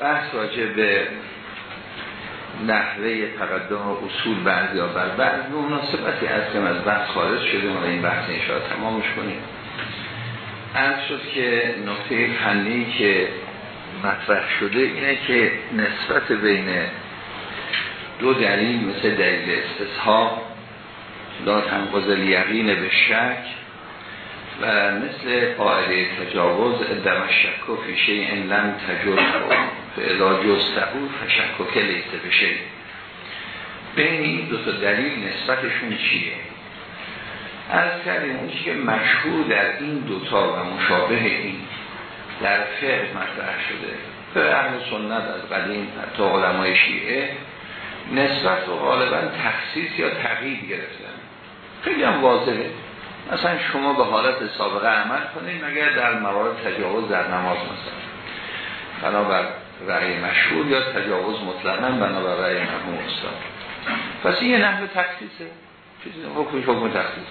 بحث راجع به نحوه تقدم و اصول بعضی یا بر بعض به مناسبتی از که از بحث خارج شده و این بحث انشاء تمامش کنیم. از شد که نقطه فنی که مطرح شده اینه که نسبت بین دو دلیل مثل دلیل استصحاب لا تنقض الیقین به شک و مثل قاعده تجاوز ادم شک و فیشه این لم تجرب فعلا جستهو فشک و کلیسه بشه بین این دو تا دلیل نسبتشون چیه؟ از کردیم اون که مشهور در این دوتا و مشابه این در فقه مطرح شده. به اهل سنت از قدیم تا علمای شیعه نسبت رو غالبا تخصیص یا تغییر گرفتن. خیلی هم واضحه. مثلا شما به حالت سابقه عمل کنید مگر در موارد تجاوز در نماز مثلا. بنابر رأی مشهور یا تجاوز مطلقا بنابر رأی مرحوم استاد. پس این یه نحو تخصیصه. چیزی حکمش حکم تخصیص.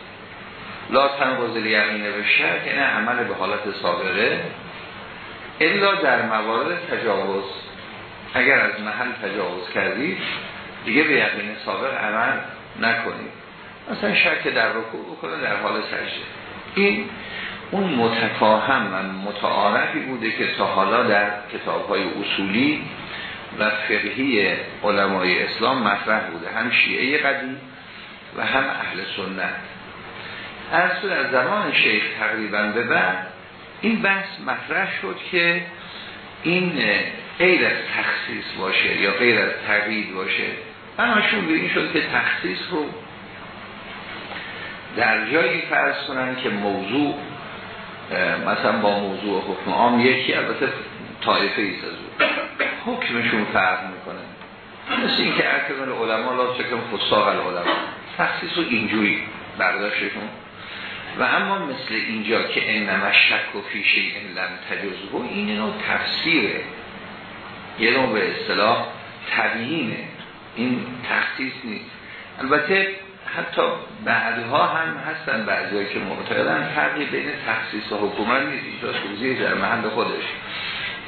لا تنقض الیقین به شک یعنی عمل به حالت سابقه الا در موارد تجاوز. اگر از محل تجاوز کردید دیگه به یقین سابق عمل نکنید. مثلا شک در رکوع بکنه در حال سجده. این اون متفاهم و متعارفی بوده که تا حالا در کتاب های اصولی و فقهی علمای اسلام مطرح بوده. هم شیعه قدیم و هم اهل سنت. از در زمان شیخ تقریبا به بعد این بحث مطرح شد که این غیر از تخصیص باشه یا غیر از تقیید باشه. به این شد که تخصیص رو در جایی فرض کنن که موضوع مثلا با موضوع حکم عام یکی البته طایفه ایست از او حکمشون فرق می‌کنه. مثل این که ارکان علما لا چکم فساق العلما تخصیص رو اینجوری برداشتشون. و اما مثل اینجا که انما شک و فیشه این لم تجزبو این نوع تفسیره. یه نوع به اصطلاح تبیینه. این تخصیص نیست. البته حتی بعدها هم هستن بعضی که معتقدن فرقی بین تخصیص و حکومت نیست. اینجا توضیح در محل خودش.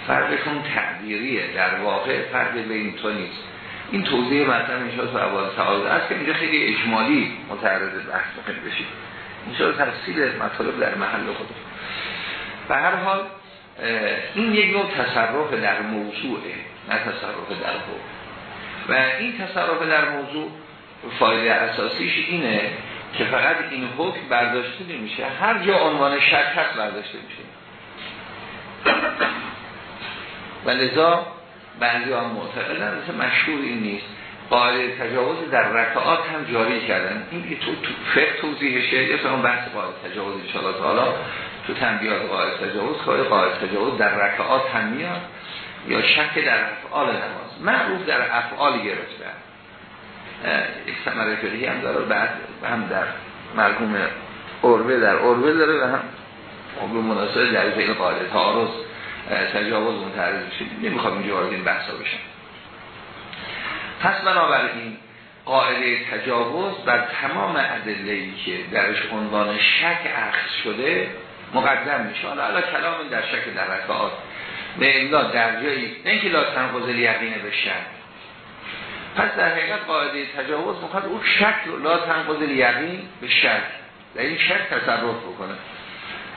فرقشون تعبیریه در واقع فرق بین تو نیست. این توضیح مثلا اینجا تو اول تعالد است که اینجا خیلی اجمالی متعرض بحث بشید اینجا تفصیل مطالب در محل خودش. به هر حال این یک نوع تصرف در موضوعه نه تصرف در حکم و این تصرف در موضوع فایده اساسیش اینه که فقط این حکم برداشته نمیشه هر جا عنوان شک هست برداشته میشه. و لذا بعضی هم معتقدن مثل مشهور این نیست. قاعده تجاوز در رکعات هم جاری کردن. این که تو, فقه توضیحشه یا اون بحث قاعده تجاوز انشاءالله تعالی تو تنبیات قاعده تجاوز کار قاعده تجاوز در رکعات هم میاد یا شک در افعال نماز. معروف در افعال گرفتن یک سمره فقهی هم داره بعد هم در مرحوم اروه در اروه داره و هم به مناسبه در این قاعده. تعارض تجاوز متعرض بشه نمی‌خوام اینجا وارد این بحثا بشم. پس بنابراین قاعده تجاوز بر تمام ادله‌ای که درش عنوان شک اخذ شده مقدم میشه. حالا کلام در شک در رکعات به املا در جایی نه اینکه لا تنقض یقینه به پس در حقیقت قاعده تجاوز می‌خواد اون شک رو لا تنقض یقین به شک در این شک تصرف بکنه.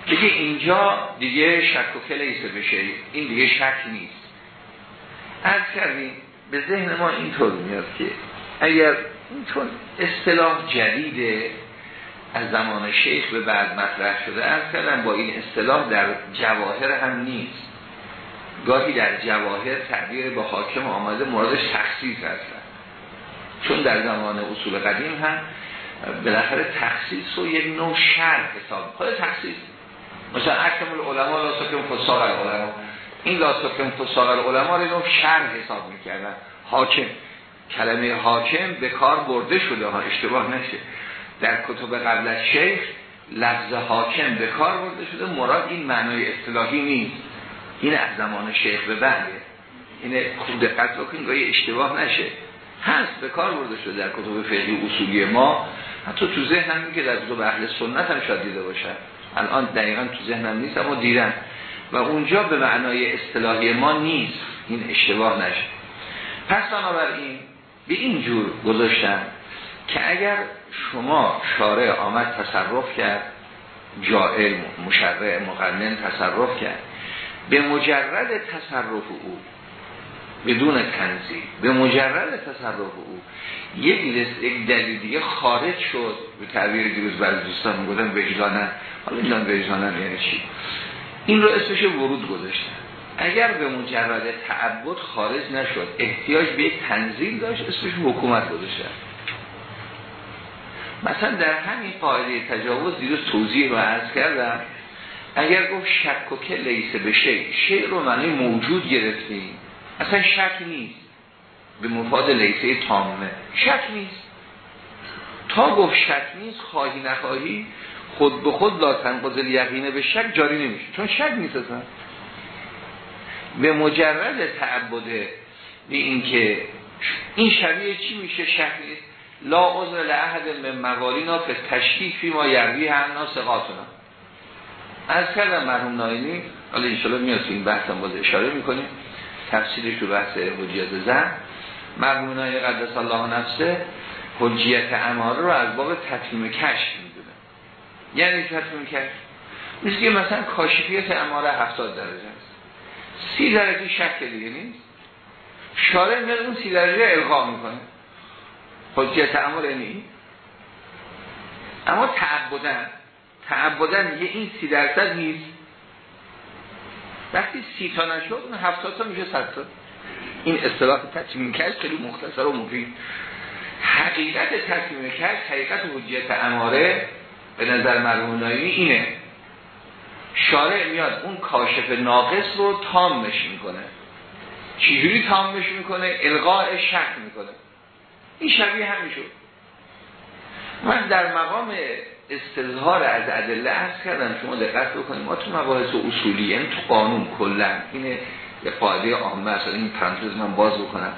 دیگه اینجا دیگه شک و کلیسه بشه. این دیگه شک نیست. از کردیم به ذهن ما اینطور میاد که اگر چون اصطلاح جدیده از زمان شیخ به بعد مطرح شده از کردن با این اصطلاح در جواهر هم نیست. گاهی در جواهر تعبیر با حاکم آمده موردش تخصیص هستن چون در زمان اصول قدیم هم بالاخره تخصیص رو یک نوع شرح حساب خود تخصیص. مثلا اکم العلماء لا سکم فساق العلماء. این لا سکم فساق العلماء رو نوع شرح حساب می‌کردن. حاکم. کلمه حاکم به کار برده شده ها اشتباه نشه. در کتب قبل از شیخ لفظ حاکم به کار برده شده مراد این معنای اصطلاحی نیست. این از زمان شیخ به بعده این خوب دقت بکنید گاهی اشتباه نشه. هست به کار برده شده در کتب فقهی اصولی ما. حتی تو ذهنم که در کتب اهل سنت هم شاید دیده باشن. الان دقیقا تو ذهنم نیست اما دیدن. و اونجا به معنای اصطلاحی ما نیست. این اشتباه نشه. پس بنابراین به این جور گذاشتم که اگر شما شارع آمد تصرف کرد جائل مشرع مقنن تصرف کرد به مجرد تصرف او بدون تنزیل به مجرد تصرف او. یک یک دلیل دیگه خارج شد. به تعبیر دیروز برای دوستان می‌گفتن وجدانن حالا میدان وجدانن یعنی چی. این رو اسمش ورود گذاشتن. اگر به مجرد تعبد خارج نشد احتیاج به یک تنزیل داشت اسمش حکومت گذاشتن. مثلا در همین قاعده تجاوز دیروز توضیح رو عرض کردم. اگر گفت شک و که لیسه به شی شی رو معنی موجود گرفتیم اصلا شک نیست. به مفاد لیسه تامه شک نیست. تا گفت شک نیست خواهی نخواهی خود به خود لا تنقض یقینه به شک جاری نمیشه. چون شک نیست اصلا. به مجرد تعبده به این که این شبیه چی میشه؟ شک نیست. لا عذر لعهد من موالینا به تشکیک فی ما یروی هم سقاتونا از کردم مرحوم ناینی حالا انشالله میاد این بحث هم باز اشاره می‌کنیم تفسیرش رو بحث حجیت زن. مرحوم ناینی قدس الله نفسه حجیت اماره رو از باب تطمیم کشف می‌دونه. یعنی تطمیم کشف؟ مثل که مثلا کاشفیت اماره 70 درجه است. سی درجه شک دیگه نیست. شارع میاد اون سی درجه القا می‌کنه. حجیت اماره نیست اما تعبدن. تعبدن یه این سی درصد نیست. وقتی سی تا نشد اون هفتاد تا میشه صد تا. این اصطلاح تصمیم کش خیلی مختصر و مفید. حقیقت تصمیم کش حقیقت حجیت اماره به نظر مرمون اینه. شارع میاد اون کاشف ناقص رو تامش می‌کنه. چجوری تامش می‌کنه؟ القاء شک می‌کنه. این شبیه همین شد من در مقام استظهار از ادله ارز کردم شما دقت بکنیم ما تو مباحث اصولی یعنی تو قانون کلا اینه یه قاعده عامه است این پرانتز من باز بکنم.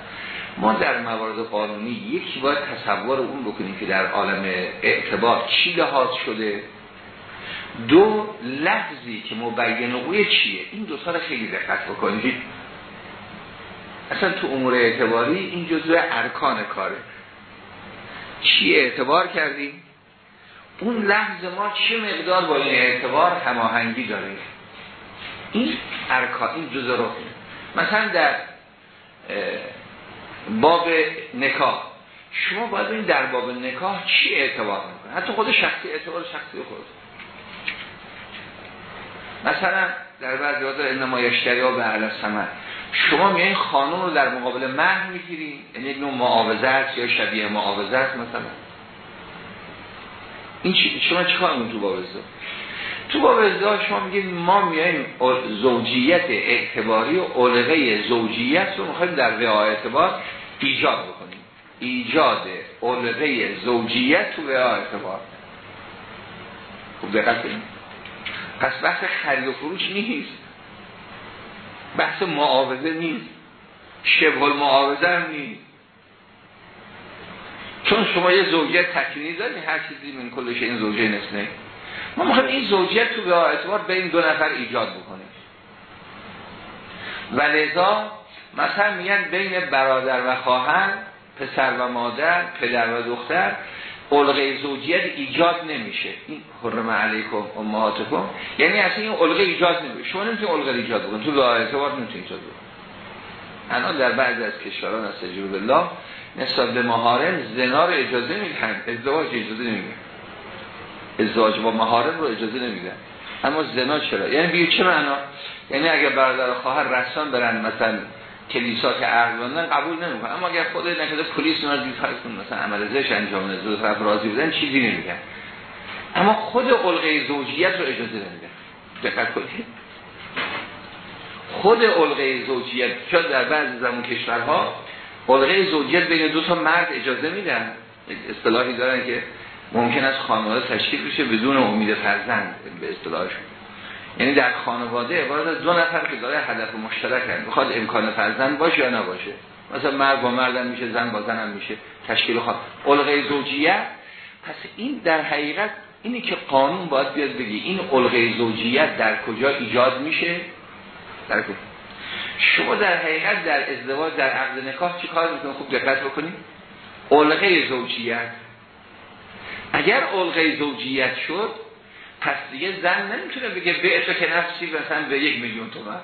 ما در موارد قانونی یکی باید تصور اون بکنیم که در عالم اعتبار چی لحاظ شده. دو لفظی که مبین اوی چیه؟ این دو رو خیلی دقت بکنید. اصلا تو امور اعتباری این جزء ارکان کاره. چی اعتبار کردیم؟ اون لحظ ما چه مقدار با این اعتبار هماهنگی داره این ارکان این جزء رو. مثلا در باب نکاح. شما باید این در باب نکاح چی اعتبار می‌کنه؟ حتی خود شخصی اعتبار شخصی خود. مثلا در بعضی وقت انما یشتری ها به علی سمت شما میایین خانم رو در مقابل مهر می‌گیرین. یعنی نوع معاوضت یا شبیه معاوضت مثلا. این چی؟ شما چی کار تو باب ازدواج تو باب ازدواج شما میگید ما میاییم زوجیت اعتباری و علقه زوجیت رو می‌خوایم در رعایت اعتبار ایجاد بکنیم. ایجاد علقه زوجیت تو رعایت اعتبار. خوب دقت کنیم پس بحث خرید و فروش نیست. بحث معاوضه نیست. شبه المعاوضه هم نیست. چون شما یه زوجیت تکینی دارید هر چیزی من کلش این زوجه نسنه ما می‌خوایم این زوجیت تو به اعتبار بین دو نفر ایجاد بکنیم. و لذا مثلا میگن بین برادر و خواهر پسر و مادر پدر و دختر علقه زوجیت ایجاد نمیشه. این حرم علیکم امهاتکم. یعنی اصلا این علقه ایجاد نمیشه. شما نمی‌تونید علقه ایجاد بکنید. تو به اعتبار نمی‌تونید ایجاد بکنید. الان در بعضی از کشوران از الله نسبت به مهارم زنا رو اجازه میدن. ازدواج اجازه نمیدن ازدواج با مهارم رو اجازه نمیدن اما زنا چرا؟ یعنی بیو چه معنا؟ یعنی اگر برادر خواهر رسان برن مثلا کلیسا که عقل قبول نمی‌کنن. اما اگر خود نکرده پلیس اونا دید مثلا عمل زش انجام نده دو طرف راضی بودن چیزی نمیگن. اما خود علقه زوجیت رو اجازه نمیدن دقت کنید. خود علقه زوجیت چون در بعضی زمان کشورها علقه زوجیت بین دو تا مرد اجازه میدن. اصطلاحی دارن که ممکن است خانواده تشکیل بشه بدون امید فرزند به اصطلاحشون یعنی در خانواده عبارت دو نفر که داره هدف مشترک هست بخواد امکان فرزند باشه یا نباشه. مثلا مرد با مردم میشه زن با زنم میشه. تشکیل خواهد علقه زوجیت پس این در حقیقت اینی که قانون باید بیاد بگی این علقه زوجیت در کجا ایجاد میشه؟ در کجا؟ شما در حقیقت در ازدواج در عقد نکاح چی کار می‌کنید؟ خوب دقت بکنید. علقه زوجیت. اگر علقه زوجیت شد پس دیگه زن نمی‌تونه بگه به تو که نفسی مثلا به یک میلیون تومن.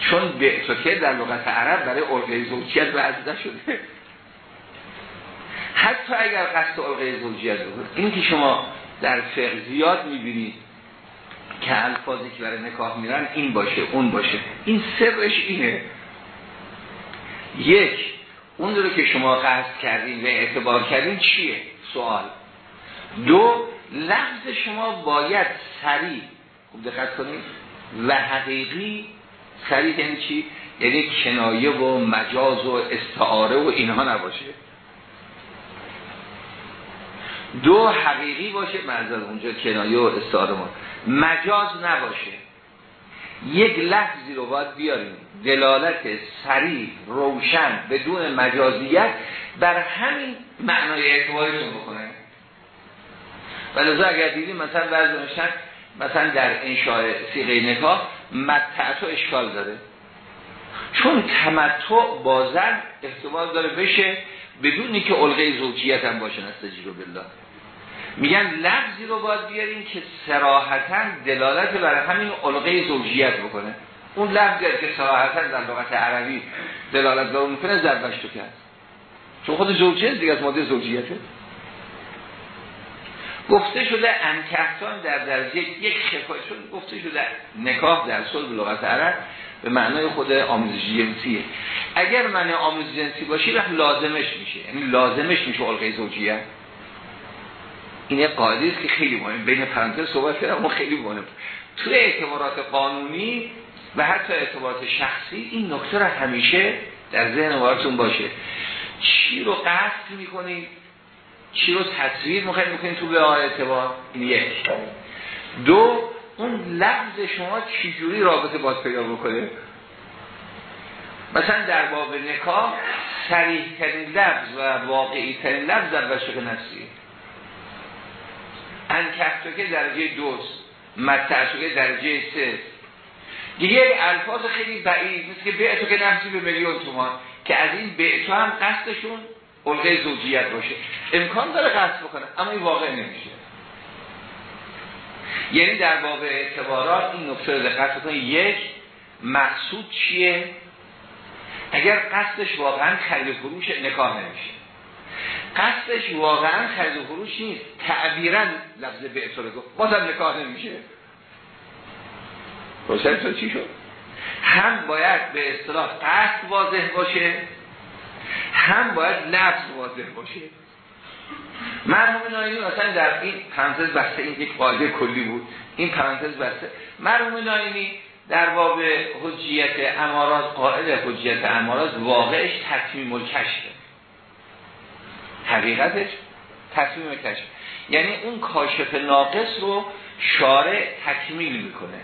چون به تو در لغت عرب برای علقه زوجیت وضع شده حتی اگر قصد علقه زوجیت بود این که شما در فقه زیاد می‌بینید که الفاظی که برای نکاح میرن این باشه اون باشه. این سرش اینه. یک اون رو که شما قصد کردین و اعتبار کردین چیه؟ سوال. دو لفظ شما باید سریع خوب دقت کنید و حقیقی سریع یعنی چی؟ یعنی کنایه و مجاز و استعاره و اینها نباشه. دو حقیقی باشه منظر اونجا کنایه و استعاره ما. مجاز نباشه. یک لفظی رو باید بیاریم. دلالت سریع روشن بدون مجازیت بر همین معنای اعتبارتون بکنه. ولی اگر دیدیم مثلا بعضی نشن مثلا در انشاء سیغه نکاح متعتو اشکال داره. چون تمتع با زن احتمال داره بشه بدونی که علقه زوجیت هم باشه نستجیرو بالله. میگن لفظی رو باید بیاریم که سراحتا دلالت برای همین علقه زوجیت بکنه. اون لفظی که سراحتا در لغت عربی دلالت داره می‌کنه زربشت تو کرد. چون خود زوجیت دیگه از ماده زوجیته. گفته شده انکهتان در درجه یک شفای چون گفته شده نکاح در صلح لغت عرب به معنای خود آموزش جنسیه. اگر معنی آموزش جنسی باشی وقت لازمش میشه. یعنی لازمش میشه علقه زوجیه این قاعده است که خیلی مهم بین پرانتز صحبت کردم اما خیلی مهم توی اعتبارات قانونی و حتی اعتبارات شخصی این نکته را همیشه در ذهن وارتون باشه. چی رو قصد می‌کنید چی رو تصویر می‌خواید می‌کنید تو به اعتبار؟ این یک. دو اون لفظ شما چجوری رابطه باز پیدا بکنه؟ مثلا در باب نکاح سریح ترین لفظ و واقعی ترین لفظ در بشق نفسی. انکفتو که درجه دوست متعشو که درجه سه. دیگه الفاظ خیلی بعید مثل که بیعتو که نفسی به میلیون تومان که از این بیعتو هم قصدشون علقه زوجیت باشه. امکان داره قصد بکنه اما این واقع نمیشه. یعنی در باب اعتبارات این نکته رو دقت یک مقصود چیه؟ اگر قصدش واقعا خرید فروش نکاح نمیشه. قصدش واقعا خرید و فروش نیست. تعبیرا لفظ به اصول گفت. بازم نکاح نمیشه. روشن چی شد؟ هم باید به اصطلاح قصد واضح باشه هم باید لفظ واضح باشه. مرحوم ناینی مثلا در این پرانتز بسته این یک قاعده کلی بود. این پرانتز بسته. مرحوم ناینی در باب حجیت امارات قاعده حجیت امارات واقعش تصمیم الکشفه حقیقتش تصمیم کشف. یعنی اون کاشف ناقص رو شارع تکمیل می‌کنه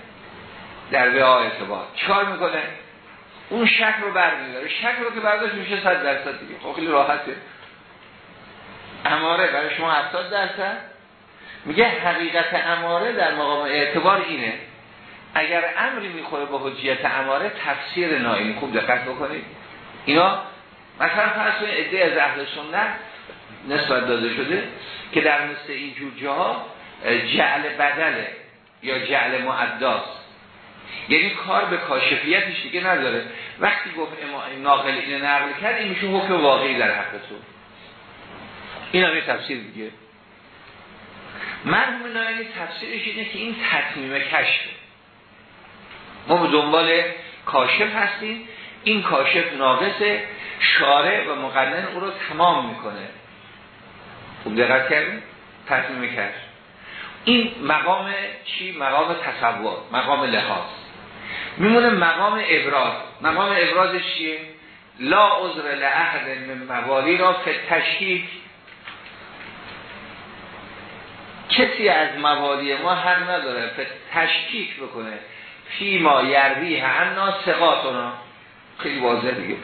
در وعا اعتبار چکار می‌کنه؟ اون شک رو برمیداره. شک رو که برداشت میشه صد درصد دیگه. خب خیلی راحته. اماره برای شما 70 درصد. میگه حقیقت اماره در مقام اعتبار اینه اگر امری می‌خوره با حجیت اماره تفسیر ناینی خوب دقت بکنید. اینا مثلا فرض کنید از اهل سنت نسبت داده شده که در مثل این جور جاها جعل بدله یا جعل معداست یعنی کار به کاشفیتش دیگه نداره. وقتی گفت ناقل اینو نقل کرد این میشه حکم واقعی در حق تو. این هم تفسیر دیگه. مرحوم نایمی تفسیرش اینه که این تطمیم کشف. ما به دنبال کاشف هستیم. این کاشف ناقصه شارع و مقنن او رو تمام می‌کنه. خوب دقت کردیم تطمیم کشف این مقام چی؟ مقام تصور مقام لحاظ. میمونه مقام ابراز. مقام ابرازش چیه؟ لا عذر لعهد من موالی را که کسی از موالی ما حق نداره تشکیک بکنه. فی ما یروی هم سقاتونا خیلی واضح دیگه.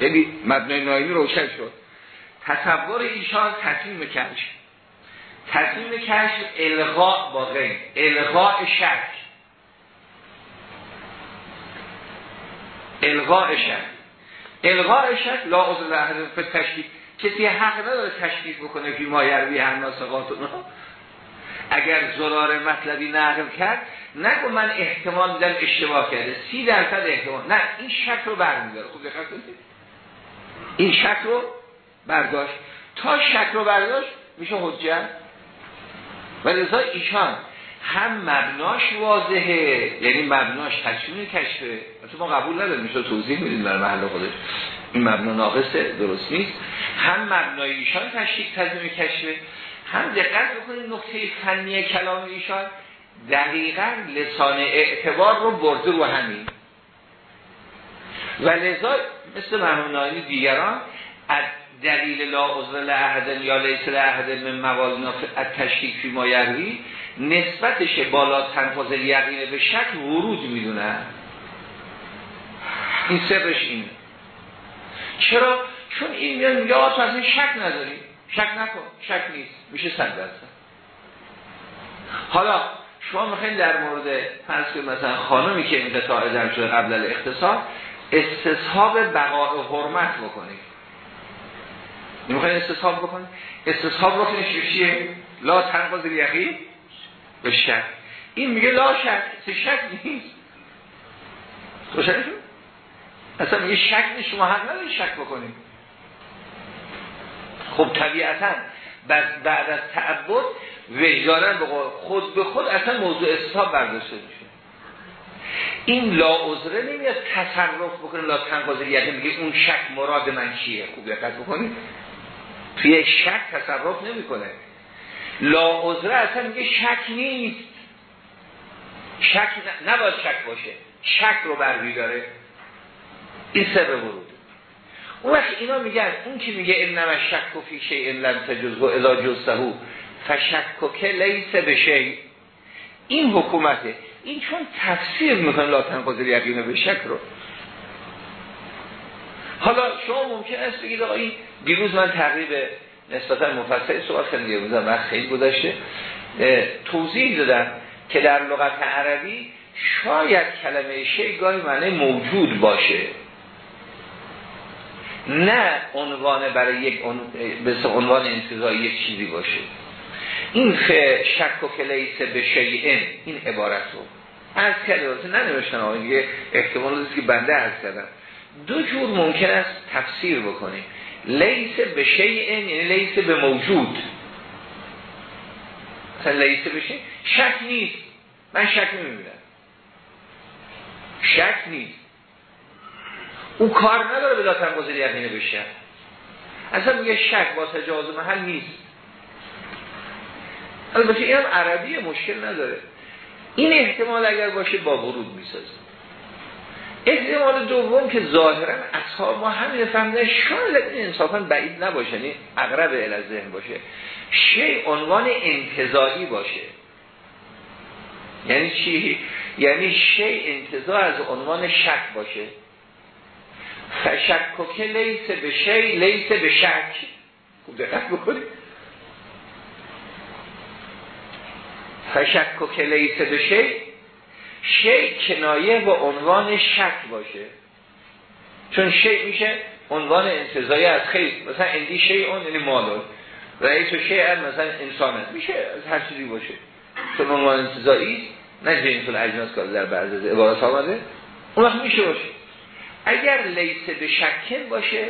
یعنی مبنای نایمی روشن شد. تصور ایشان تصمیم کشف. تصمیم کشف الغاء با غیر الغاء شک. الغاء شک. الغاء شک لا عضو به تشکیل. کسی حق نداره تشکیل بکنه که ما یروی هم ناسقاتون اگر زرار مطلبی نقل کرد نگو من احتمال میدم اشتباه کرده. سی درصد احتمال. نه این شک رو برمیداره. خوب دقت این شک رو برداشت. تا شک رو برداشت میشه حجت و لذا ایشان هم مبناش واضحه یعنی مبناش تصمیم کشفه. مثلا ما قبول نداریم میشه توضیح میدیم در محل خودش. این مبنا ناقصه درست نیست. هم مبنای ایشان تشکیل تصمیم کشفه. هم دقت بکنید نقطه فنی کلام ایشان. دقیقا لسان اعتبار رو برده رو همین. و لذا مثل مرحوم دیگران از دلیل لا عضو لعهد یا لیس لعهد من موالنا از تشکیل فی ما نسبتش بالا تنفاز یقینه به شک ورود می‌دونن این سرش اینه. چرا؟ چون این میاد میگه آقا از این شک نداری. شک نکن. شک نیست. میشه صد درصد حالا شما می‌خواین در مورد فرض مثلا خانمی که این قطاع شده قبل الاختصار استصحاب بقاء حرمت بکنید. می‌خواین استصحاب بکنید استصحاب رو چیه؟ لا تنقض یقین به شک. این میگه لا شک شک نیست. شد؟ اصلا میگه شک نیست شما حق نداری شک بکنید. خب طبیعتا بعد از تعبد وجدانن خود به خود اصلا موضوع استصحاب برداشته میشه. این لا عذره نمیاد تصرف بکنه لا تنقاضی یعنی میگه اون شک مراد من چیه؟ خوب دقت بکنید. توی شک تصرف نمی‌کنه. لا عذره اصلا میگه شک نیست. شک نباید شک باشه. شک رو بروی داره. این سر ورود. اون وقت اینا میگن اون که میگه انما شک و فی شیء لم تجزه اذا جزته فشک که لیس به شیء این حکومته. این چون تفسیر می‌کنه لا تنقضی یقین به شک رو. حالا شما ممکن است بگید آقا دیروز من تقریب نسبتا مفصل صحبت کردم دیروز وقت خیلی گذشته. توضیح دادم که در لغت عربی شاید کلمه شی گاهی معنی موجود باشه. نه عنوان برای یک عنوان انتظایی یک چیزی باشه. این شک و کلیسه به شیئن این عبارت رو. از کلیسه ننوشتن دیگه احتمال که بنده از کردم دو جور ممکن است تفسیر بکنیم. لیس به شیئن یعنی لیس به موجود. مثلا لیس به شیئن شک نیست. من شک نمی‌بینم. شک نیست. او کار نداره به داتن گذاری یقینه بشه. اصلا میگه شک با تجاوز محل نیست. البته این هم عربی مشکل نداره. این احتمال اگر باشه با ورود می‌سازه. احتمال دوم که ظاهرا اصحاب ما همین فهمیدن شاید این انصافا بعید نباشه یعنی اقرب ال ذهن باشه. شی عنوان انتظاری باشه. یعنی چی؟ یعنی شی انتظار از عنوان شک باشه. فشک که لیس به شی لیس به شک. خوب دقت بکنید فشک که لیس به شی شی کنایه با عنوان شک باشه. چون شی میشه عنوان انتظاری از خیلی مثلا اندی شی اون یعنی مالون رئیس و شی مثلا انسان میشه از هر چیزی باشه. چون عنوان انتظاری نه جنس الاجناس که در بعض از عبارات آمده اون وقت میشه باشه. اگر لیسه به شکن باشه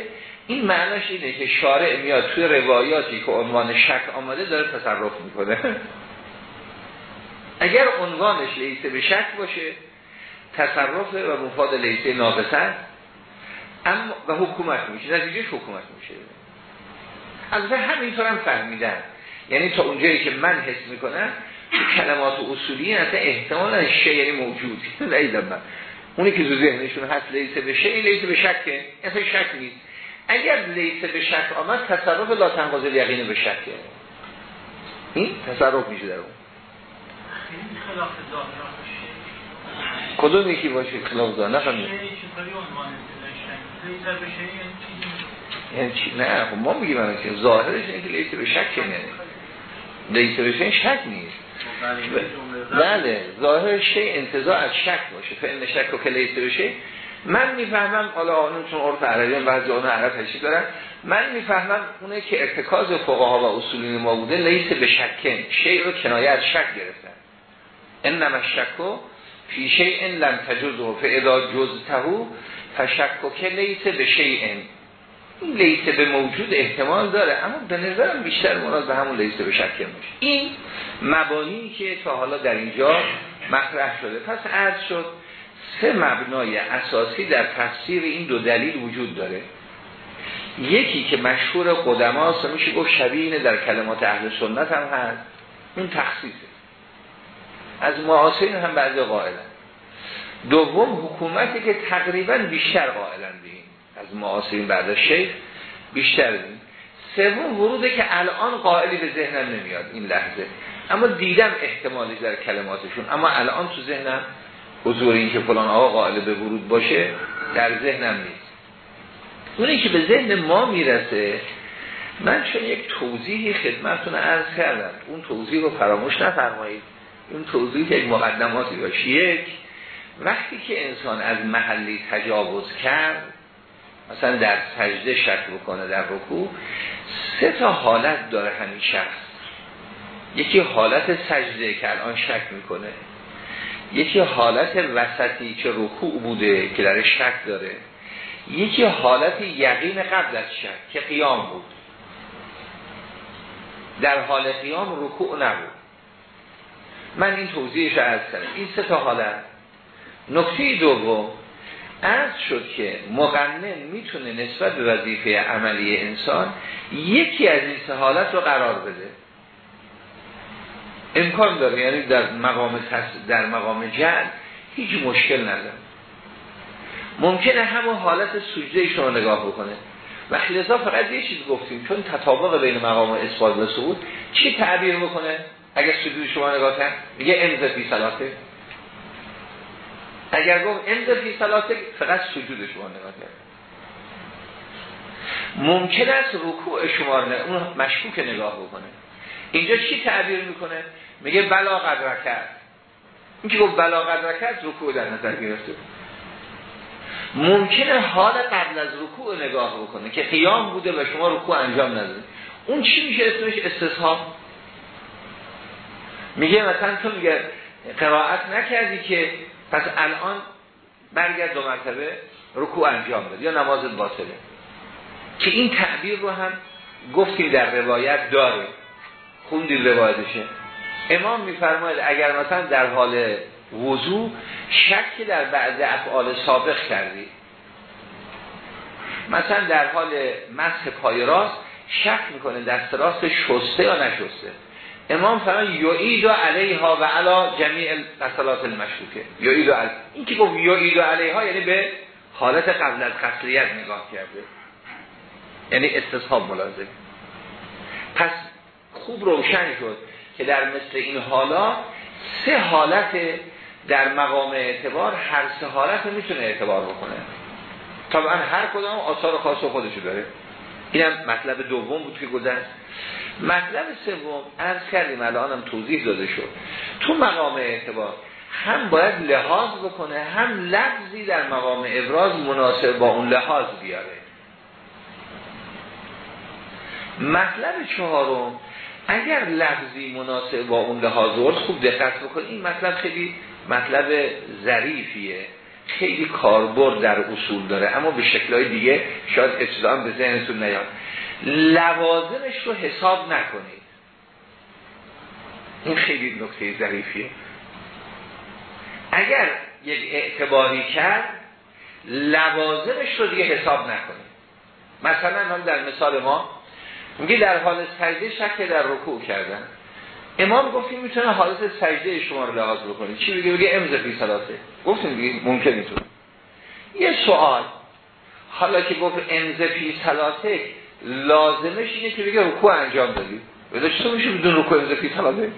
این معناش اینه که شارع میاد توی روایاتی که عنوان شک آمده داره تصرف می‌کنه. اگر عنوانش لیسه به شک باشه تصرف و مفاد لیسه ناقصه اما و حکومت میشه. نتیجه حکومت میشه؟ از همینطور هم فهمیدن. یعنی تا اونجایی که من حس می‌کنم کلمات اصولی اصلا احتمال شی یعنی موجود. من اونی که تو ذهنشون هست لیسه به شی لیسه به شکه اصلا شک نیست. اگر لیسه به شک آمد تصرف لا تنقاضی یقین به شکه این تصرف میشه در اون. کدوم یکی باشه خلاف داره نفهمید یعنی چی؟ نه خب ما میگیم که ظاهرش اینه که لیس به شک نه لیس به شک نیست. بله ظاهر. شی انتظار از شک باشه. فعل شک و که لیس بشه من می‌فهمم حالا آنون چون عرف عربی هم بعضی آنها عرب هشی دارن. من می‌فهمم اونه که ارتکاز فقها و اصولین ما بوده لیس به شکن شی رو کنایه از شک گرفتن. انما شکو فی این لم تجزه فاذا جزتهو فشکو که لیس به شیء. این لیس به موجود احتمال داره اما به نظرم بیشتر مراد به همون لیس به شکن باشه این مبانی که تا حالا در اینجا مطرح شده. پس عرض شد سه مبنای اساسی در تفسیر این دو دلیل وجود داره. یکی که مشهور قدماست میشه گفت شبیه در کلمات اهل سنت هم هست. اون تخصیصه. از معاصرین هم بعضی قائلن. دوم حکومتی که تقریبا بیشتر قائلن از معاصرین بعد از شیخ بیشتر بین سوم وروده که الان قائلی به ذهنم نمیاد این لحظه. اما دیدم احتمالی در کلماتشون. اما الان تو ذهنم حضور این که فلان آقا قائل به ورود باشه در ذهنم نیست. اونی که به ذهن ما می‌رسه من چون یک توضیحی خدمتتون عرض کردم. اون توضیح رو فراموش نفرمایید. اون توضیح یک مقدماتی باشه یک وقتی که انسان از محلی تجاوز کرد مثلا در سجده شک بکنه در رکوع سه تا حالت داره همین شخص. یکی حالت سجده که الان شک می‌کنه. یکی حالت وسطی که رکوع بوده که در شک داره. یکی حالت یقین قبل از شک که قیام بود. در حال قیام رکوع نبود. من این توضیحش رو عرض کنم این سه تا حالت. نکته دوم عرض شد که مقنن می‌تونه نسبت به وظیفه عملی انسان یکی از این سه حالت رو قرار بده. امکان داره یعنی در مقام در مقام جعل هیچ مشکل نداره. ممکنه همون حالت سجده شما نگاه بکنه. و لذا فقط یه چیز گفتیم چون تطابق بین مقام اثبات و صعود چی تعبیر بکنه؟ اگر سجود شما نگاه کرد میگه امز فی صلاته. اگر گفت امز فی صلاته فقط سجود شما نگاه کرد. ممکن است رکوع شما نه اون مشکوک نگاه بکنه. اینجا چی تعبیر می‌کنه؟ میگه بلا قدر کرد. این که گفت بلا قدر کرد رکوع در نظر گرفته. ممکنه حال قبل از رکوع نگاه بکنه که قیام بوده و شما رکوع انجام نداده اون چی میشه؟ اسمش استصحاب میگه مثلا تو میگه قرائت نکردی که پس الان برگرد دو مرتبه رکوع انجام بده یا نماز باطله. که این تعبیر رو هم گفتیم در روایت داره. خوندیم روایتشه. امام میفرماید اگر مثلا در حال وضوع شک در بعض افعال سابق کردی مثلا در حال مسح پای راست شک می‌کنه دست راست شسته یا نشسته. امام فرمان یعید علیها و علا جمیع مسئلات المشروکه. یعید علی... این که گفت یعید علیها یعنی به حالت قبل از خصلیت نگاه کرده. یعنی استصحاب ملازم. پس خوب روشن شد که در مثل این حالا سه حالت در مقام اعتبار هر سه حالت می‌تونه اعتبار بکنه. طبعا هر کدام آثار خاص خودشو داره. اینم مطلب دوم بود که گذشت. مطلب سوم عرض کردیم الانم توضیح داده شد. تو مقام اعتبار هم باید لحاظ بکنه هم لفظی در مقام ابراز مناسب با اون لحاظ بیاره. مطلب چهارم اگر لفظی مناسب با اون لحاظ ورد خوب دقت بکن. این مطلب خیلی مطلب ظریفیه. خیلی کاربرد در اصول داره اما به شکلهای دیگه شاید اصلا به ذهنتون نیاد. لوازمش رو حساب نکنید. این خیلی نکته ظریفیه اگر یک اعتباری کرد لوازمش رو دیگه حساب نکنید. مثلا هم در مثال ما میگه در حال سجده شک در رکوع کردن. امام گفتیم می‌تونه حالت سجده شما رو لحاظ بکنید چی بگه بگه امز فی صلاته. گفتیم دیگه ممکن می‌تونه یه سوال. حالا که گفت امز فی صلاته لازمش اینه که بگه رکوع انجام دادی. بذار چطور میشه بدون رکوع امز فی صلاته؟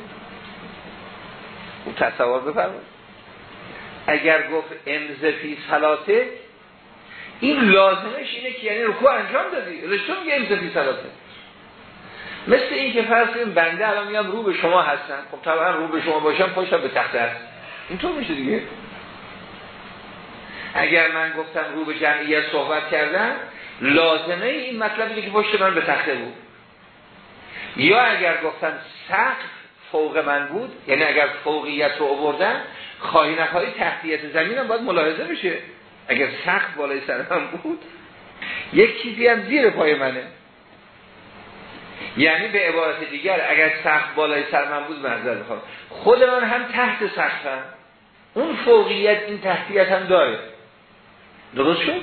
اون تصور بفرمایید. اگر گفت امز فی سلاته این لازمش اینه که یعنی رکوع انجام دادی. رشتون میگه امز فی سلاته مثل این که فرض کنیم بنده الان میگم رو به شما هستن. خب طبعا رو به شما باشم پاشم به تخت هست. اینطور میشه دیگه. اگر من گفتم رو به جمعیت صحبت کردم لازمه این مطلبی که پشت من به تخته بود. یا اگر گفتم سقف فوق من بود یعنی اگر فوقیت رو آوردن خواهی های تحتیت زمین هم باید ملاحظه بشه. اگر سقف بالای سر من بود یک چیزی هم زیر پای منه. یعنی به عبارت دیگر اگر سقف بالای سر من بود منظر بخوام خود من هم تحت سقفم. اون فوقیت این تحتیت هم داره. درست شد؟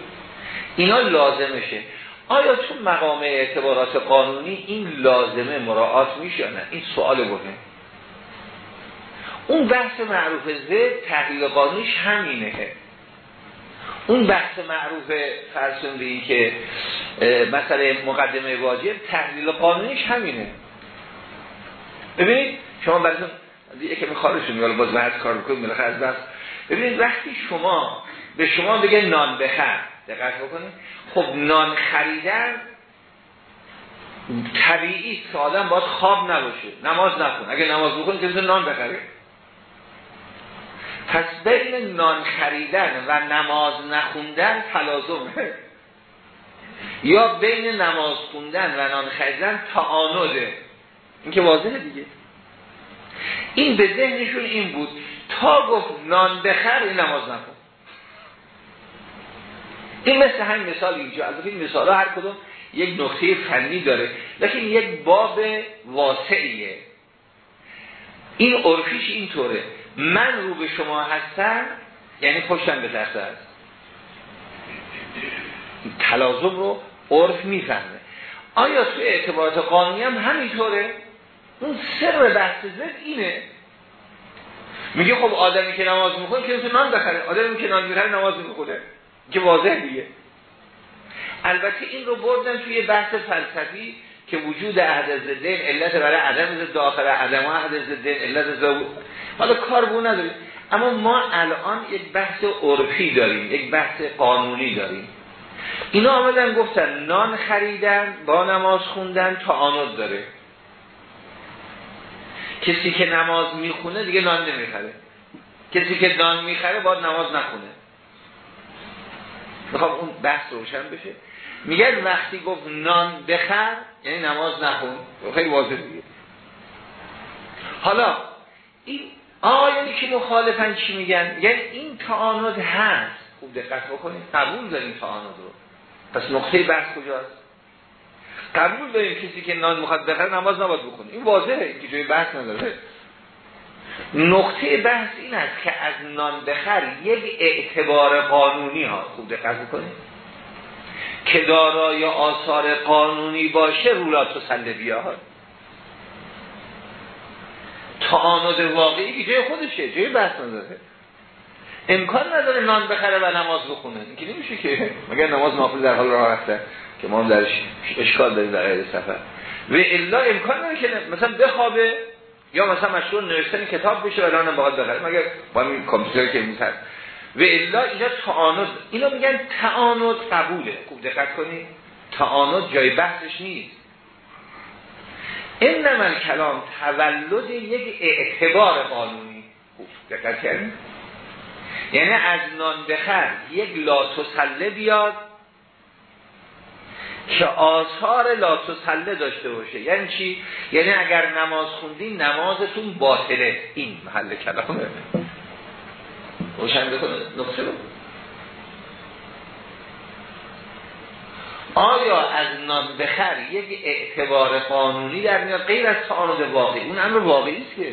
اینا لازمشه. آیا تو مقام اعتبارات قانونی این لازمه مراعات میشه نه؟ این سوال بوده اون بحث معروف زد تحلیل قانونیش همینه. اون بحث معروف فرسون این که مثلا مقدمه واجب تحلیل قانونیش همینه. ببینید شما براتون دیگه که میخوارشون میگه باز بعد کار بکنیم از بحث ببینید وقتی شما به شما بگه نان بخر دقت بکنید. خب نان خریدن طبیعی که آدم باید خواب نباشه نماز نخون اگه نماز بکنه که نان بخره؟ پس بین نان خریدن و نماز نخوندن تلازمه. یا بین نماز خوندن و نان خریدن تعانده این که واضحه دیگه. این به ذهنشون این بود. تا گفت نان بخر این نماز نخون. این مثل همین مثال اینجا. از این مثال هر کدوم یک نقطه فنی داره. لیکن یک باب واسعیه. این عرفیش اینطوره. من رو به شما هستم یعنی پشتم به دست هست. تلازم رو عرف می‌فهمه. آیا تو اعتبارات قانونی هم همینطوره؟ اون سر بحث زد اینه. میگه خب آدمی که نماز می‌خونه که تو نان بخره. آدمی که نان می‌خره نماز می‌خونه. که واضح دیگه. البته این رو بردن توی بحث فلسفی که وجود عهد زدین علت برای عدم داخل عدم عهد زدین علت زود حالا کار بو نداریم. اما ما الان یک بحث عرفی داریم یک بحث قانونی داریم. اینا آمدن گفتن نان خریدن با نماز خوندن تا آنود داره. کسی که نماز می‌خونه دیگه نان نمی‌خره. کسی که نان می‌خره باید نماز نخونه. می‌خوام اون بحث روشن بشه. میگن وقتی گفت نان بخر یعنی نماز نخون. خیلی واضح دیگه حالا این آیانی که مخالفن چی میگن؟ یعنی این تعاند هست. خوب دقت بکنید. قبول داریم تعاند رو. پس نقطه بحث کجاست؟ قبول داریم کسی که نان مخواد بخره نماز نباید بکنه این واضحه که جای بحث نداره. نقطه بحث این است که از نان بخر یک اعتبار قانونی ها خوب دقت بکنید. که دارای آثار قانونی باشه رولات و سلبیه ها تعاند واقعی که جای خودشه جای بحث نداره. امکان نداره نان بخره و نماز بخونه. این نمیشه که مگر نماز نافل در حال راه رفته که ما هم درش اشکال داریم در غیر سفر. و الا امکان نداره که مثلا بخوابه یا مثلا مشروع نوشتن کتاب بشه و نان باید بخره مگر با این کامپیوتر که میتر و الا اینجا تعاند اینو میگن تعاند قبوله. خوب دقت کنید تعاند جای بحثش نیست. این نمال کلام تولد یک اعتبار قانونی. خوب دقت کنید یعنی از نان بخر یک لا تسله بیاد که آثار لا تسله داشته باشه. یعنی چی؟ یعنی اگر نماز خوندی نمازتون باطله. این محل کلامه. روشن بکنه. نقطه رو آیا از نان بخر یک اعتبار قانونی در میاد غیر از تعارض واقعی؟ اون امر واقعی است که.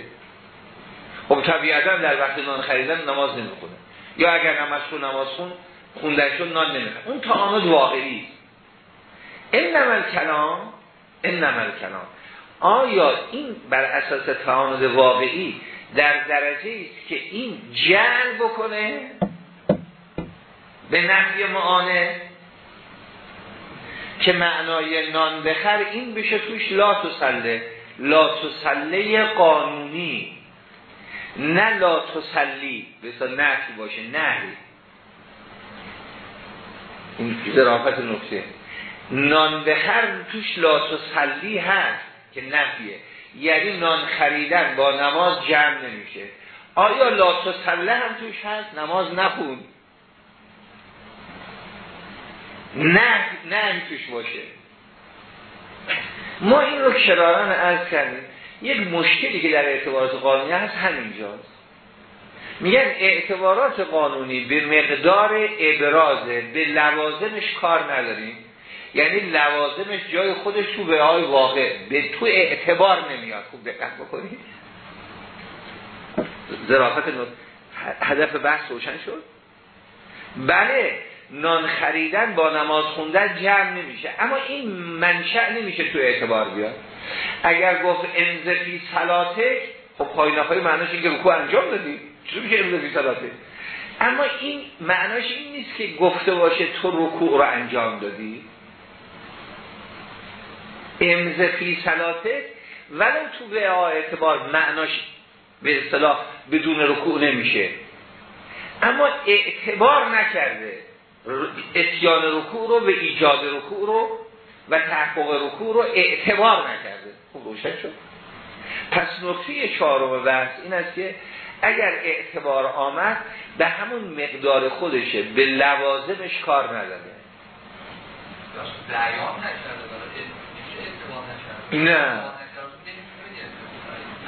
خب طبیعتا در وقت نان خریدن نماز نمی‌خونه. یا اگر نماز رو نماز خون خوندنشون نان نمی‌خونه. اون تعارض واقعی این نمل کلام این نمل کلام آیا این بر اساس تعارض واقعی در درجه است که این جعل بکنه؟ به نفی معانه؟ که معنای نان بخر این بشه توش لا تسله لا تسله قانونی. نه لا تسلی. به نفی باشه نه این ظرافت نکته نان بخر توش لا تسلی هست که نفیه. یعنی نان خریدن با نماز جمع نمیشه. آیا لا تسله هم توش هست؟ نماز نخون. نه نه توش باشه. ما این رو کرارن عرض کردیم. یک مشکلی که در اعتبارات قانونی هست همینجاست. میگن اعتبارات قانونی به مقدار ابرازه به لوازمش کار نداریم. یعنی لوازمش جای خودش تو به های واقع. به تو اعتبار نمیاد. خوب دقت بکنید. ظرافت هدف بحث روشن شد؟ بله نان خریدن با نماز خوندن جمع نمیشه. اما این منشأ نمیشه تو اعتبار بیاد. اگر گفت انزفی سلاته خب پایین های معناش این که رکوع انجام دادی. چطور میشه انزفی سلاته اما این معناش این نیست که گفته باشه تو رکوع رو انجام دادی. امزفی سلاته ولو تو به اعتبار معناش به اصطلاح بدون رکوع نمیشه. اما اعتبار نکرده. اتیان رکوع رو به ایجاد رکوع رو و تحقق رکوع رو اعتبار نکرده. خوب روشن شد. پس نکته چهارم بحث این است که اگر اعتبار آمد به همون مقدار خودشه. به لوازمش کار نداره. نه.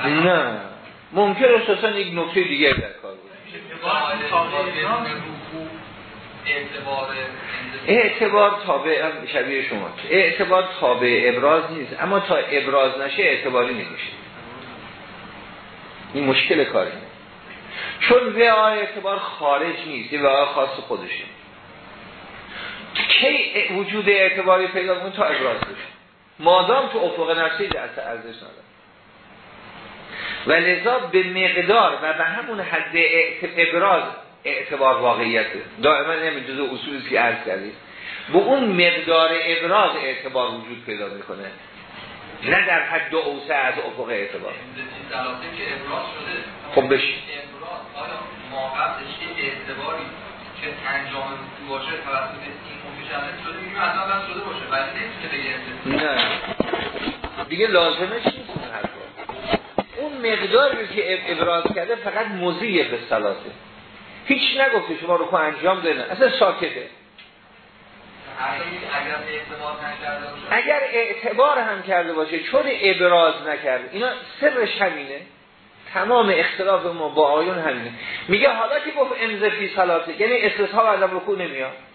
نه. ممکن اساسا یک نکته دیگه در کار اعتبار تابع شبیه شما اعتبار تابع ابراز نیست. اما تا ابراز نشه اعتباری نمیشه. این مشکل کاری چون وعا اعتبار خارج نیست. یه وعا خاص خودشه. کی وجود اعتباری پیدا کنه؟ تا ابراز بشه. مادام تو افق نفسی دست ارزش نداره. و لذا به مقدار و به همون حد ابراز اعتبار واقعیت دائما همین جزء اصولی که عرض کردید به اون مقدار ابراز اعتبار وجود پیدا می‌کنه. نه در حد اوسع از افق اعتبار. خب بشه ما قبلش اعتباری که انجام باشه توسط این نه. دیگه لازمش نیست اون مقداری که ابراز کرده فقط موزیه به سلاته هیچ نگفته شما رو که انجام دادن اصلا ساکته. اگر اعتبار هم کرده باشه چون ابراز نکرده. اینا سرش همینه. تمام اختلاف ما با آیون همینه. میگه حالا که گفت امزه فی صلاته یعنی استصحاب ازم رکوع نمیاد.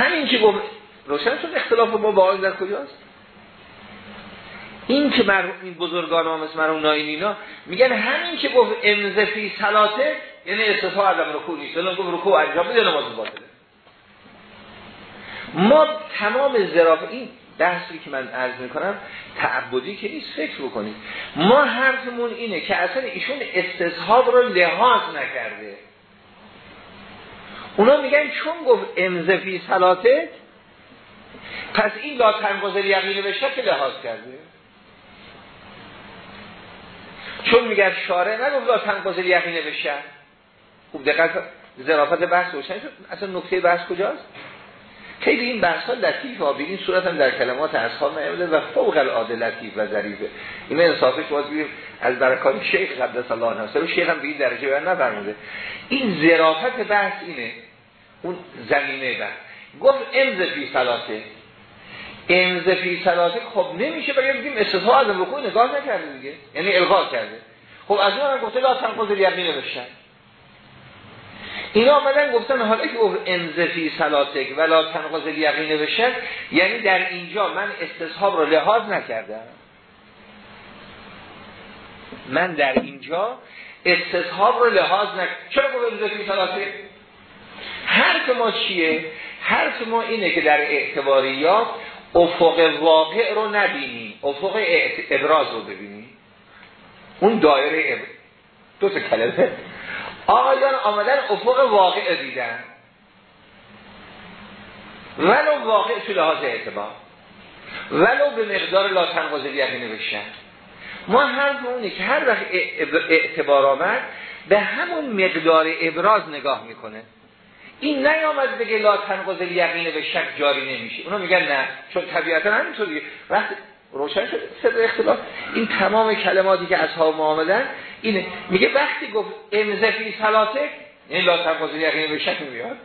همین که گفت روشن شد اختلاف ما با آیون در کجاست؟ این که مرحوم این بزرگان ها مثل مرحوم میگن همین که گفت امزفی سلاته یعنی استفا عدم رکوع نیست. الان گفت رکوع انجام بده نماز باطله. ما تمام زرافه این بحثی که من عرض می‌کنم تعبدی که نیست فکر بکنید. ما حرفمون اینه که اصلا ایشون استصحاب رو لحاظ نکرده. اونا میگن چون گفت امزفی سلاته پس این لا تنگذر یقینه بشه که لحاظ کرده. چون میگه شارع نگفت لا تنقضل یقینه بشه خوب دقت ظرافت بحث روشن شد. اصلا نکته بحث کجاست؟ خیلی این بحث ها لطیف ها. به این صورت هم در کلمات اصحاب نیامده و فوق العاده لطیف و ظریفه. این انصافش باز بیم از برکات شیخ قدس الله نفسه شیخ هم به این درجه بیان نفرموده. این ظرافت بحث اینه اون زمینه بحث. گفت امز فی سلاته امز فی سلاته خب نمیشه بگیم بگیم استثاء از رکوع نگاه نکرده دیگه یعنی الغا کرده. خب از اون هم گفته لا تنقض یقین نوشتن اینا آمدن گفتن حالا که گفت امز فی سلاتک ولا تنقض یقین نوشتن یعنی در اینجا من استصحاب رو لحاظ نکردم. من در اینجا استصحاب رو لحاظ نکردم چرا گفت امز فی سلاتک حرف ما چیه حرف ما اینه که در اعتباریات افق واقع رو نبینیم افق ابراز رو ببینیم اون دایره ابراز دو تا کلمه. آقایان آمدن افق واقع دیدن. ولو واقع تو لحاظ اعتبار. ولو به مقدار لا تنقض یقینه بشن ما هر اونه که هر وقت اعتبار آمد به همون مقدار ابراز نگاه می‌کنه. این نیامد بگه لا تنقض یقینه به شک جاری نمیشه اونا میگن نه چون طبیعتا همینطوری وقت روشن شد سر اختلاف. این تمام کلماتی که اصحاب ما آمدن اینه میگه وقتی گفت امزه فی صلاتک این لا تنقض یقینه به شک میاد.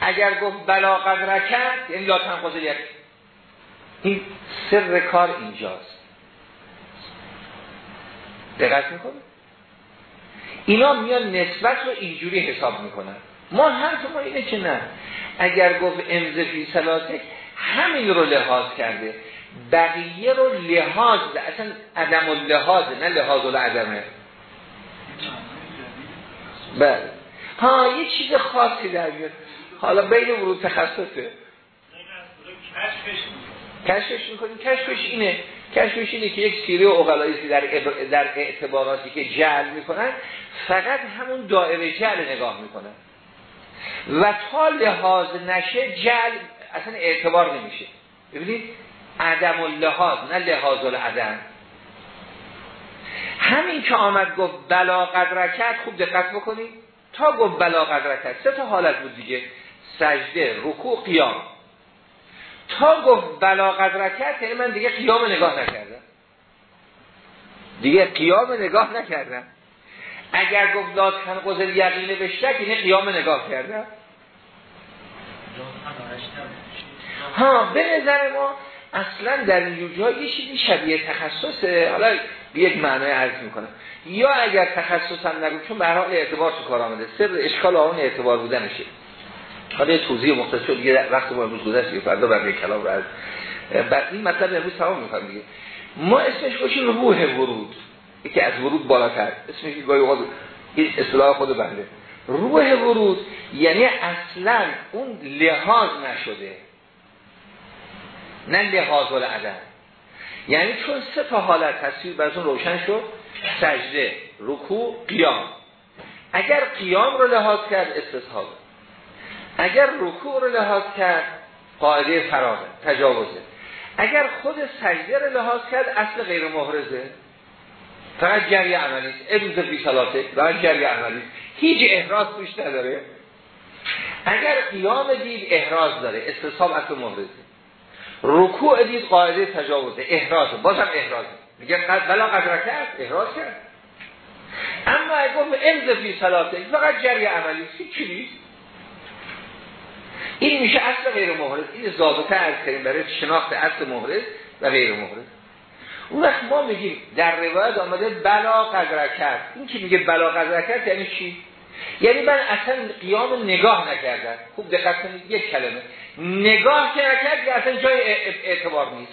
اگر گفت بلا قدر کرد یعنی لا تنقض یقینه این سر کار اینجاست. دقت می‌کنه اینا میان نسبت رو اینجوری حساب می‌کنن. ما حرف ما اینه که نه. اگر گفت امز فی سلاتک همین رو لحاظ کرده. بقیه رو لحاظ ده. اصلا عدم لحاظ نه لحاظ العدمه. بله. ها یه چیز خاصی در میاد. حالا بین ورود تخصصه. کشفش می‌کنیم. کشفش اینه کشفش اینه که یک سیری اقلاییسی در, در اعتباراتی که جعل می‌کنن فقط همون دائره جعل نگاه می‌کنن و تا لحاظ نشه جعل اصلا اعتبار نمیشه. ببینید؟ عدم اللحاظ نه لحاظ العدم. همین که آمد گفت بلا قدرکت خوب دقت بکنید. تا گفت بلا قدرکت سه تا حالت بود دیگه. سجده رکوع قیام. تا گفت بلا قدرکت یعنی من دیگه قیام نگاه نکردم. دیگه قیام نگاه نکردم. اگر گفت لا تنقض یقینه به شک یعنی قیام نگاه کردم. ها به نظر ما اصلا در این جا یه شبیه تخصصه حالا به یک معنای عرض می‌کنم. یا اگر تخصص هم نگو چون به حال اعتبار تو کار آمده سر اشکال آن اعتبار بودنشه. حالا یه توضیح مختصر دیگه وقت ما امروز گذشت دیگه فردا بقیه کلام رو از بعد این مطلب امروز تمام می‌خوام دیگه. ما اسمش باشیم روح ورود یکی از ورود بالاتر. اسمش گاهی اوقات این اصطلاح خود بنده. روح ورود یعنی اصلا اون لحاظ نشده. نه لحاظ العدم. یعنی چون سه تا حالت تصویر براتون روشن شد سجده رکوع قیام. اگر قیام رو لحاظ کرد استصحاب اگر رکوع رو لحاظ کرد قاعده فراغه تجاوزه. اگر خود سجده رو لحاظ کرد اصل غیر محرزه. فقط جری عملی است. امروز بی صلاته فقط جری عملی هیچ احراز توش نداره. اگر قیام دید احراز داره. استصحاب اصل محرزه. رکوع دید قاعده تجاوزه. احرازه بازم احرازه میگه قد بلا قدر کرد احراز کرد. اما اگر امز فی صلاته فقط جری عملی است. نیست. این میشه اصل غیر محرز این ضابطه از کردیم برای شناخت اصل محرز و غیر محرز اون وقت ما میگیم در روایت آمده بلا قدر کرد. این که میگه بلا قدر کرد یعنی چی؟ یعنی من اصلا قیام نگاه نکردم. خوب دقت کنید یک کلمه. نگاه که نکرد که اصلا جای اعتبار نیست.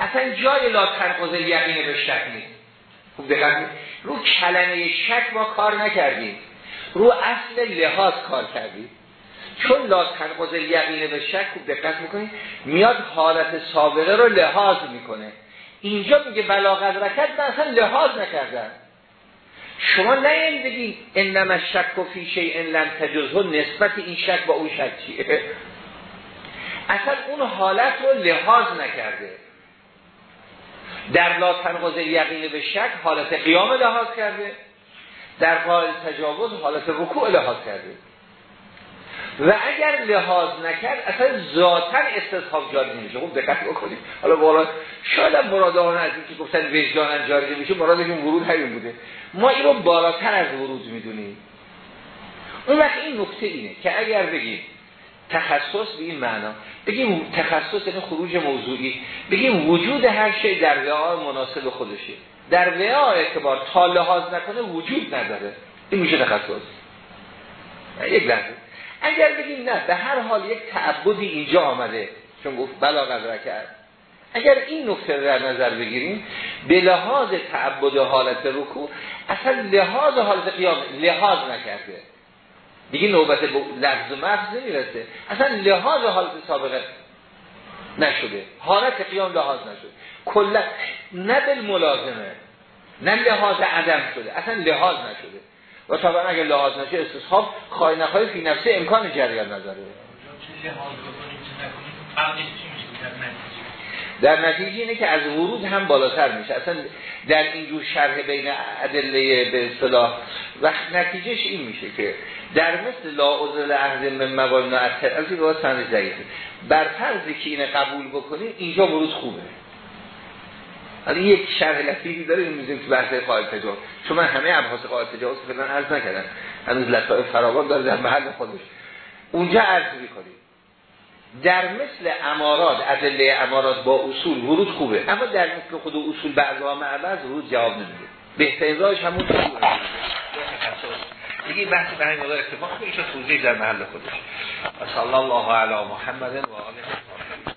اصلا جای لا تنقض یقینه به شک نیست. خوب دقت رو کلمه شک ما کار نکردیم. رو اصل لحاظ کار کردیم. چون لا تنقض یقینه به شک خوب دقت می‌کنید میاد حالت سابقه رو لحاظ می‌کنه. اینجا میگه بلاغت رکت من اصلا لحاظ نکردن شما نه بگید انما شک و فی شیء لم تجزه نسبت این شک با اون شک چیه؟ اصلا اون حالت رو لحاظ نکرده. در لا تنقض یقین به شک حالت قیام لحاظ کرده. در قائل تجاوز حالت رکوع لحاظ کرده. و اگر لحاظ نکرد اصلا ذاتا استصحاب جاری نمیشه. خوب دقت بکنید. حالا والا شاید مراد آن از اینکه گفتن وجدان جاری نمیشه مرادشون ورود همین بوده. ما این رو بالاتر از ورود می‌دونیم. اون وقت این نکته اینه که اگر بگیم تخصص به این معنا بگیم تخصص این خروج موضوعی بگیم وجود هر شی در وعا مناسب خودشه. در وعا اعتبار تا لحاظ نکنه وجود نداره. این میشه تخصص. یک لحظه. اگر بگیم نه به هر حال یک تعبدی اینجا آمده. چون گفت بلا قدر کرد اگر این نکته در نظر بگیریم به لحاظ تعبد حالت رکوع اصلا لحاظ حالت قیام لحاظ نکرده. دیگه نوبت لفظ مفز نمی‌رسه. اصلا لحاظ حالت سابقه نشده. حالت قیام لحاظ نشده. کلا نه ملازمه نه لحاظ عدم شده. اصلا لحاظ نشده. و طبعا اگر لحاظ نشه استصحاب خواهی نخواهی فی نفسه امکان جریان نداره. در نتیجه اینه که از ورود هم بالاتر میشه. اصلا در اینجور شرح بین ادله به اصطلاح وقت نتیجهش این میشه که در مثل لا ازل عهد من موال نعتر از این بر فرضی که اینه قبول بکنیم اینجا ورود خوبه. حالا یک شرح لطیفی داره این میزیم تو بحث قائل تجاوز. چون من همه ابحاث قائل تجاوز فعلا عرض نکردم. هنوز لطائف فراوان داره در محل خودش. اونجا عرض می‌کنیم. در مثل امارات ادله امارات با اصول ورود خوبه. اما در مثل خود اصول بعضا عوض ورود جواب نمیده. بهترین راهش همون دیگه بحث به همین مقدار اتفاق میشه توضیح در محل خودش. صلی الله علی محمد و آله